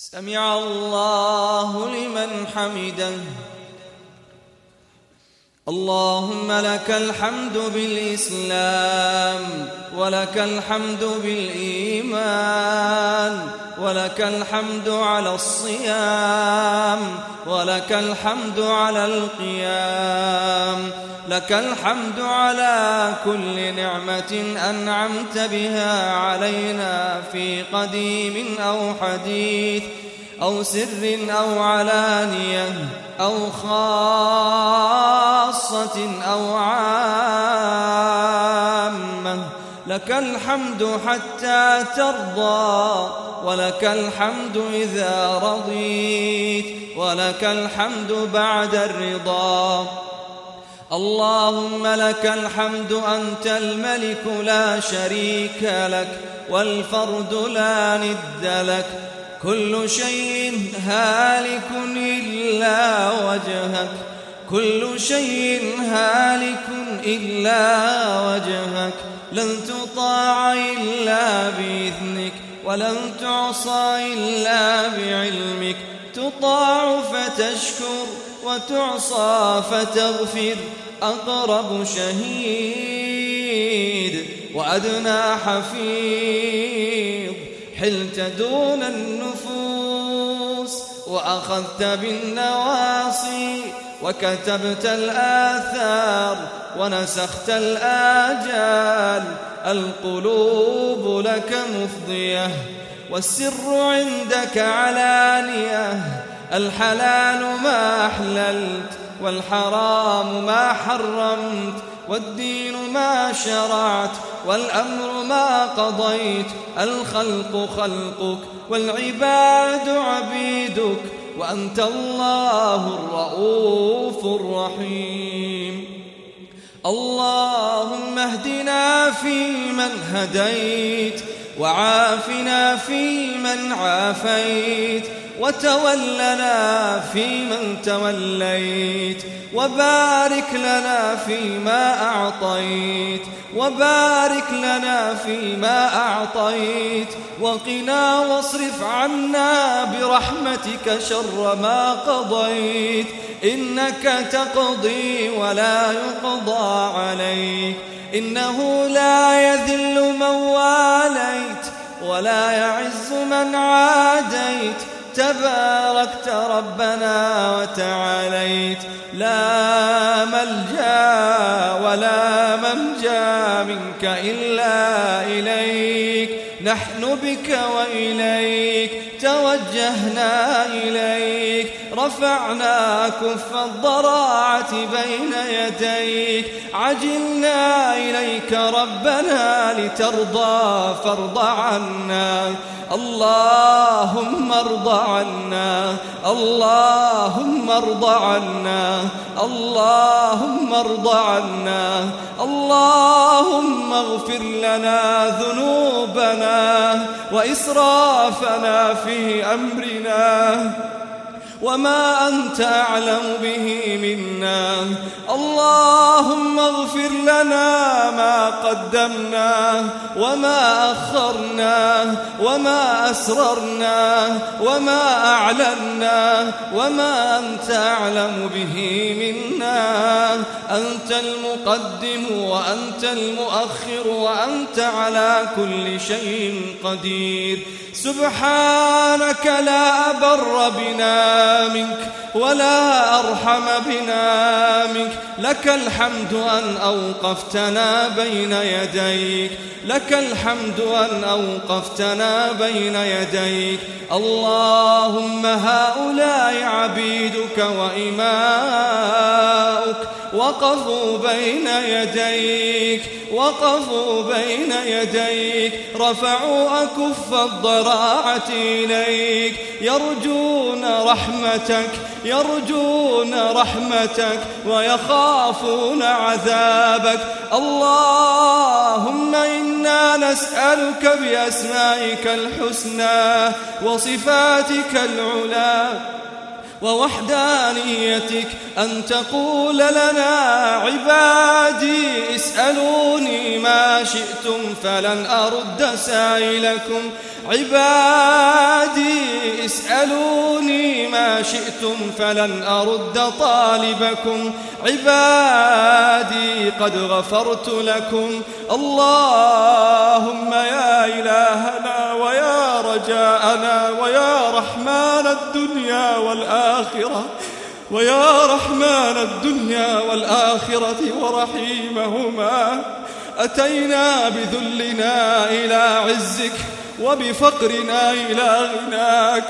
سمع الله لمن حمده. اللهم لك الحمد بالإسلام ولك الحمد بالإيمان ولك الحمد على الصيام ولك الحمد على القيام لك الحمد على كل نعمة أنعمت بها علينا في قديم أو حديث. أو سر أو علانية أو خاصة أو عامة لك الحمد حتى ترضى ولك الحمد إذا رضيت ولك الحمد بعد الرضا. اللهم لك الحمد أنت الملك لا شريك لك والفرد لا ند لك كل شيء هالك إلا وجهك. كل شيء هالك إلا وجهك. لن تطاع إلا بإذنك ولن تعصى إلا بعلمك. تطاع فتشكر وتعصى فتغفر. أقرب شهيد وأدنى حفيظ. حلت دون النفوس وأخذت بالنواصي وكتبت الآثار ونسخت الآجال القلوب لك مفضية والسر عندك علانية الحلال ما أحللت والحرام ما حرمت والدين ما شرعت والأمر ما قضيت الخلق خلقك والعباد عبيدك وأنت الله الرؤوف الرحيم. اللهم اهدنا فيمن هديت وعافنا فيمن عافيت وتولنا فيمن توليت وبارك لنا فيما أعطيت وبارك لنا فيما أعطيت وقنا واصرف عنا برحمتك شر ما قضيت. إنك تقضي ولا يقضى عليك إنه لا يذل من واليت ولا يعز من عاديت. تباركت ربنا وتعاليت لا ملجأ ولا منجا منك إلا إليك. نحن بك وإليك. إليك رفعنا كف الضراعة بين يديك. عجلنا إليك ربنا لترضى فارض عنا. اللهم ارض عنا. اللهم ارض عنا. اللهم ارض عنا. اللهم اغفر لنا ذنوبنا وإسرافنا في أمرنا. وما أنت أعلم به منا. اللهم اغفر لنا ما قدمنا وما أخرنا وما أسررنا وما أعلنا وما أنت أعلم به منا. أنت المقدم وأنت المؤخر وأنت على كل شيء قدير. سبحانك لا أبر بنا منك ولا أرحم بنا منك لك الحمد أن أوقفتنا بين يديك. لك الحمد أن أوقفتنا بين يديك. اللهم هؤلاء عبيدك وإماؤك. وقفوا بين يديك وقفوا بين يديك رفعوا أكف الضراعة إليك. يرجون رحمتك يرجون رحمتك ويخافون عذابك. اللهم إنا نسألك بأسمائك الحسنى وصفاتك العلى ووحدانيتك أن تقول لنا عبادي اسألوني ما شئتم فلن أرد سائلكم. عبادي اسألوني ما شئتم فلن أرد طالبكم. عبادي قد غفرت لكم. اللهم يا إلهنا ويا رجاءنا ويا رحمن الدنيا والآخرة ويا رحمن الدنيا والآخرة ورحيمهما. أتينا بذلنا إلى عزك وبفقرنا إلى غناك.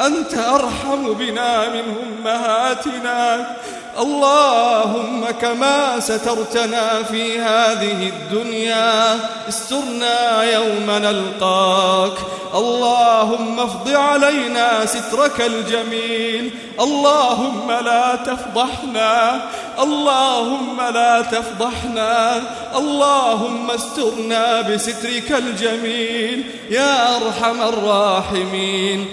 أنت أرحم بنا من أمهاتنا. اللهم كما سترتنا في هذه الدنيا استرنا يوم نلقاك. اللهم افض علينا سترك الجميل. اللهم لا تفضحنا. اللهم لا تفضحنا. اللهم استرنا بسترك الجميل. يا أرحم الراحمين.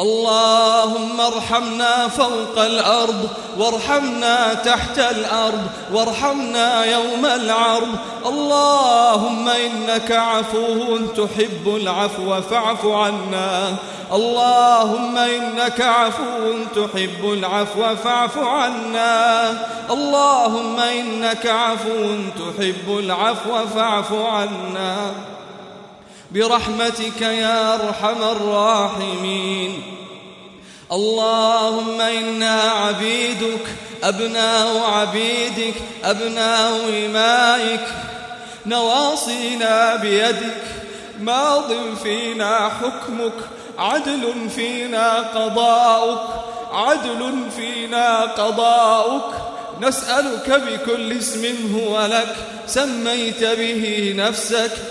اللهم ارحمنا فوق الأرض وارحمنا تحت الأرض وارحمنا يوم العرض. اللهم إنك عفو تحب العفو فاعف عنا. اللهم إنك عفو تحب العفو فاعف عنا. اللهم إنك عفو تحب العفو فاعف عنا. برحمتك يا أرحم الراحمين. اللهم إنا عبيدك أبناء عبيدك أبناء إمائك. نواصينا بيدك ماض فينا حكمك عدل فينا قضاؤك عدل فينا قضاؤك. نسألك بكل اسم هو لك سميت به نفسك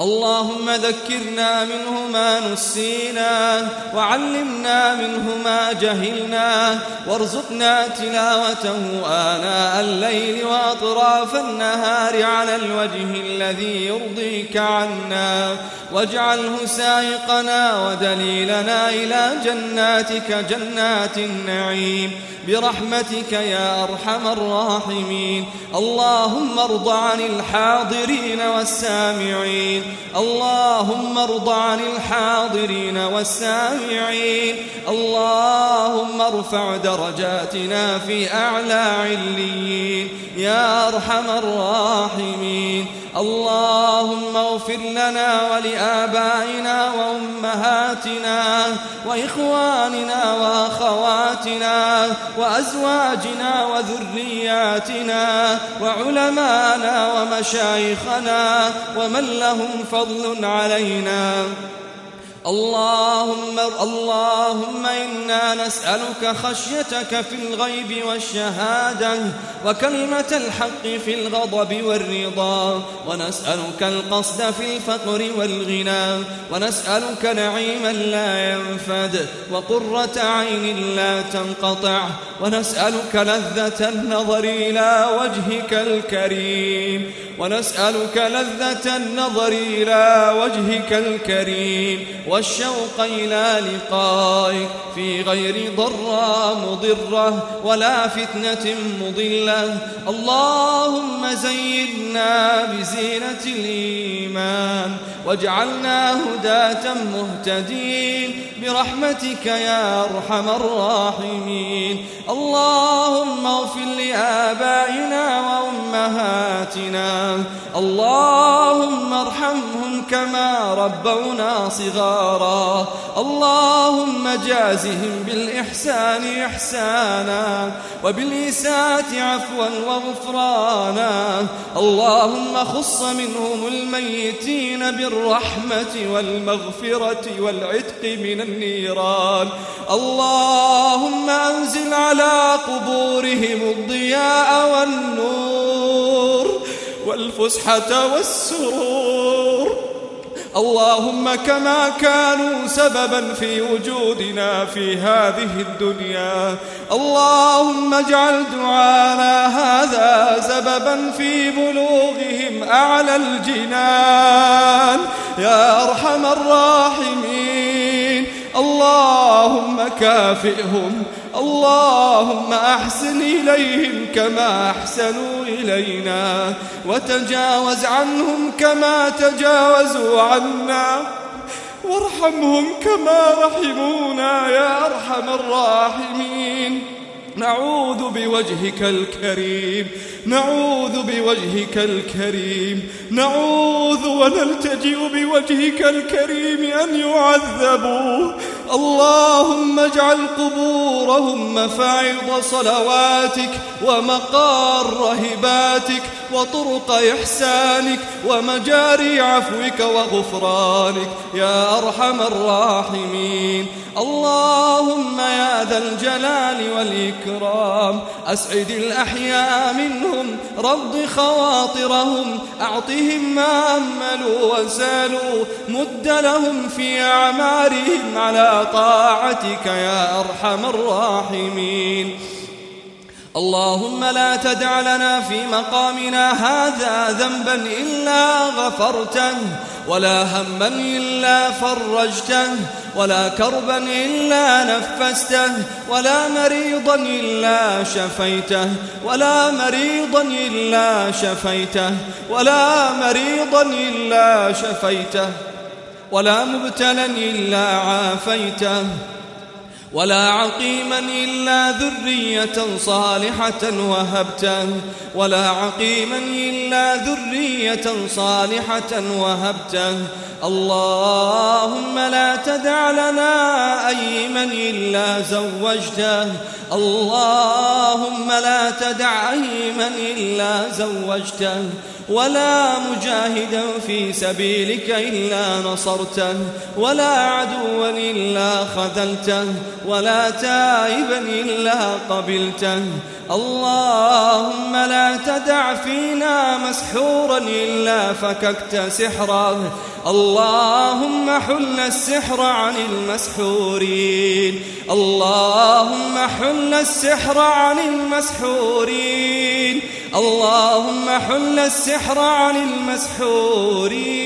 اللهم ذكرنا منه ما نسينا وعلمنا منه ما جهلنا وارزقنا تلاوته آناء الليل وأطراف النهار على الوجه الذي يرضيك عنا. واجعله سائقنا ودليلنا إلى جناتك جنات النعيم. برحمتك يا أرحم الراحمين. اللهم ارض عن الحاضرين والسامعين. اللهم ارض عن الحاضرين والسامعين. اللهم ارفع درجاتنا في أعلى عليين. يا أرحم الراحمين. اللهم اغفر لنا ولآبائنا وأمهاتنا وإخواننا وأخواتنا وأزواجنا وذرياتنا وعلمانا ومشايخنا ومن لهم فضل علينا اللهم اللهم إنا نسألك خشيتك في الغيب والشهادة وكلمة الحق في الغضب والرضا ونسألك القصد في الفقر والغنى ونسألك نعيما لا ينفد وقرة عين لا تنقطع ونسألك لذة النظر إلى وجهك الكريم ونسألك لذة النظر إلى وجهك الكريم والشوق إلى لقائك في غير ضراء مضرة ولا فتنة مضلة. اللهم زينا بزينة الإيمان واجعلنا هداة مهتدين. برحمتك يا أرحم الراحمين. اللهم اغفر لآبائنا وأمهاتنا. اللهم ارحمهم كما ربونا صغارا. اللهم جازهم بالإحسان إحسانا وبالإساءة عفوا وغفرانا. اللهم خص منهم الميتين بالرحمة والمغفرة والعتق من النيران. اللهم أنزل على قبورهم الضياء والنور والفسحة والسرور اللهم كما كانوا سببا في وجودنا في هذه الدنيا. اللهم اجعل دعانا هذا سببا في بلوغهم أعلى الجنان. يا أرحم الراحمين. اللهم كافئهم. اللهم أحسن إليهم كما أحسنوا إلينا وتجاوز عنهم كما تجاوزوا عنا. وارحمهم كما رحمونا يا أرحم الراحمين. نعوذ بوجهك الكريم نعوذ بوجهك الكريم نعوذ ونلتجئ بوجهك الكريم أن يعذبوا اللهم اجعل قبورهم مفاعض صلواتك ومقار رهباتك وطرق إحسانك ومجاري عفوك وغفرانك يا أرحم الراحمين. اللهم يا ذا الجلال والإكرام أسعد الأحياء منهم رض خواطرهم أعطهم ما أملوا وسالوا مد لهم في أعمارهم على طاعتك يا أرحم الراحمين. اللهم لا تدع لنا في مقامنا هذا ذنبا إلا غفرته. ولا هما إلا فرجته ولا كربا إلا نفسته ولا مريضا إلا شفيته ولا مريضا إلا شفيته ولا مريضا إلا شفيته ولا مبتلا إلا عافيته. ولا عقيما إلا ذرية صالحة وهبته ولا عقيما إلا ذرية صالحة وهبته اللهم لا تدع لنا أيما إلا زوجته. اللهم لا تدع أيما إلا زوجته. ولا مجاهدا في سبيلك إلا نصرته ولا عدوا إلا خذلته ولا تائبا إلا قبلته. اللهم لا تدع فينا مسحورا إلا فككت سحره اللهم حل السحر عن المسحورين. اللهم حل السحر عن المسحورين. اللهم حل السحر عن المسحورين.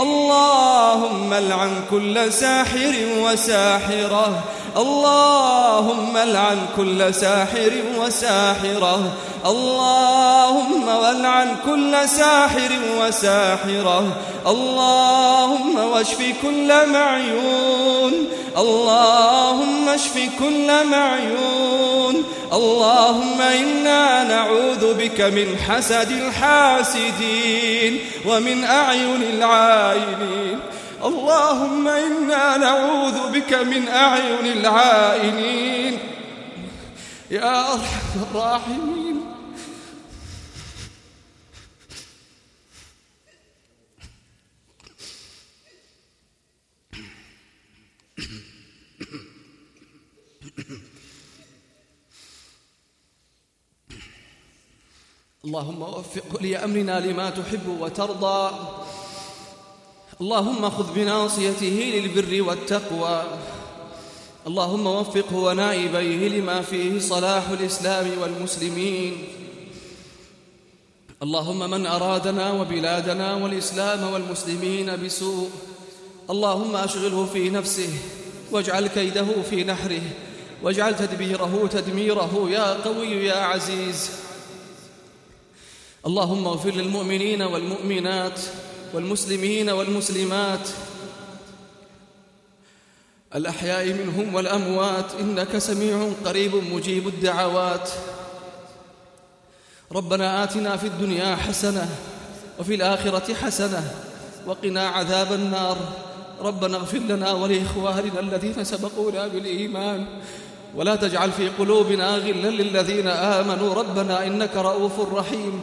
اللهم العن كل ساحر وساحرة. اللهم العن كل ساحر وساحرة. اللهم والعن كل ساحر وساحرة. اللهم واشف كل معيون اللهم اشف كل معيون اللهم إنا نعوذ بك من حسد الحاسدين ومن أعين العائنين اللهم إنا نعوذ بك من أعين العائنين. يا أرحم الراحمين. اللهم وفق ولي أمرنا لما تحب وترضى. اللهم خذ بناصيته للبر والتقوى. اللهم وفقه ونائبيه لما فيه صلاح الإسلام والمسلمين. اللهم من أرادنا وبلادنا والإسلام والمسلمين بسوء. اللهم أشغله في نفسه واجعل كيده في نحره واجعل تدبيره تدميره يا قوي يا عزيز. اللهم اغفر للمؤمنين والمؤمنات والمسلمين والمسلمات. الأحياء منهم والأموات إنك سميع قريب مجيب الدعوات. ربنا آتنا في الدنيا حسنة وفي الآخرة حسنة وقنا عذاب النار. ربنا اغفر لنا ولإخواننا الذين سبقونا بالإيمان. ولا تجعل في قلوبنا غلا للذين آمنوا. ربنا إنك رؤوف رحيم.